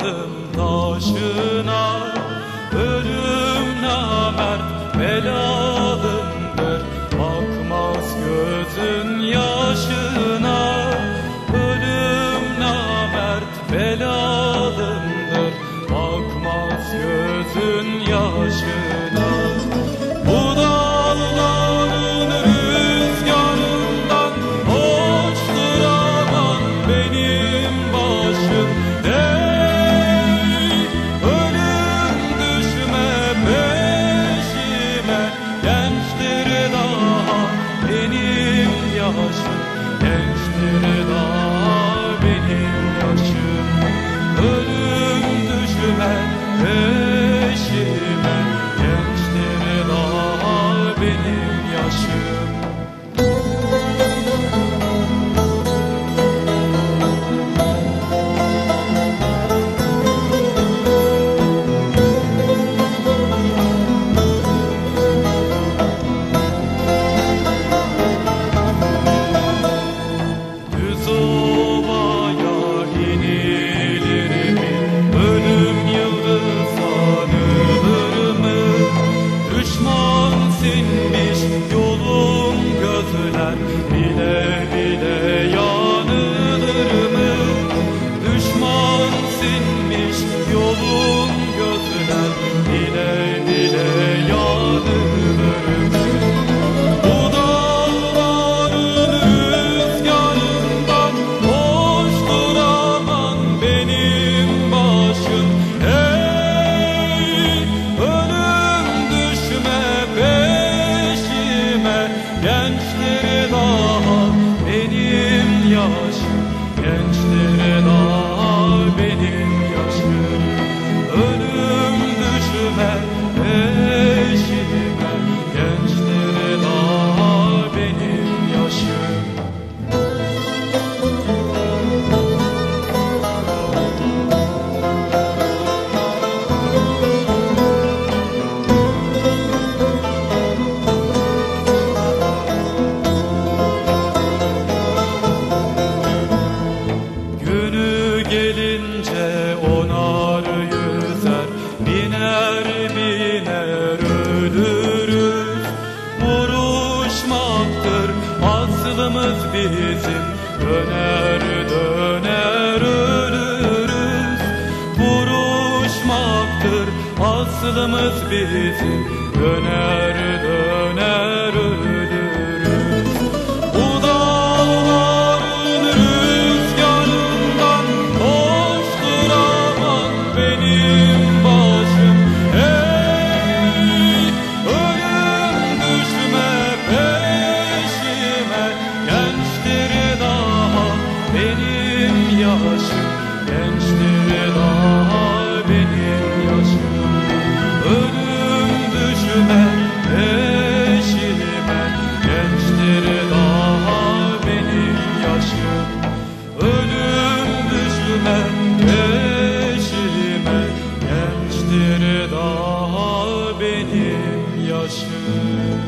vardım taşına. Ölüm namert belalındır Bakmaz gözün yaşına. Ölüm namert belalındır Bakmaz gözün yaşına. yaşım gençleri daha gelir. Aklımız bizim. Döner döner ölürüz. Vuruşmaktır aslımız bizim. Döner döner ölürüz. daha benim yaşım.